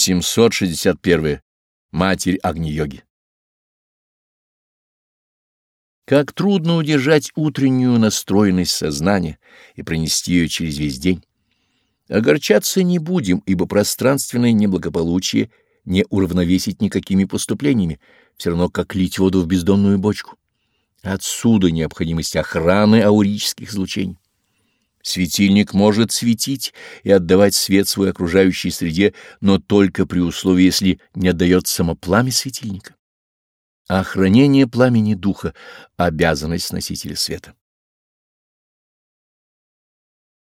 761. Матерь Агни-йоги. Как трудно удержать утреннюю настроенность сознания и пронести ее через весь день. Огорчаться не будем, ибо пространственное неблагополучие не уравновесить никакими поступлениями, все равно как лить воду в бездонную бочку. Отсюда необходимость охраны аурических излучений. Светильник может светить и отдавать свет своей окружающей среде, но только при условии, если не отдает само пламя светильника. Охранение пламени духа — обязанность носителя света.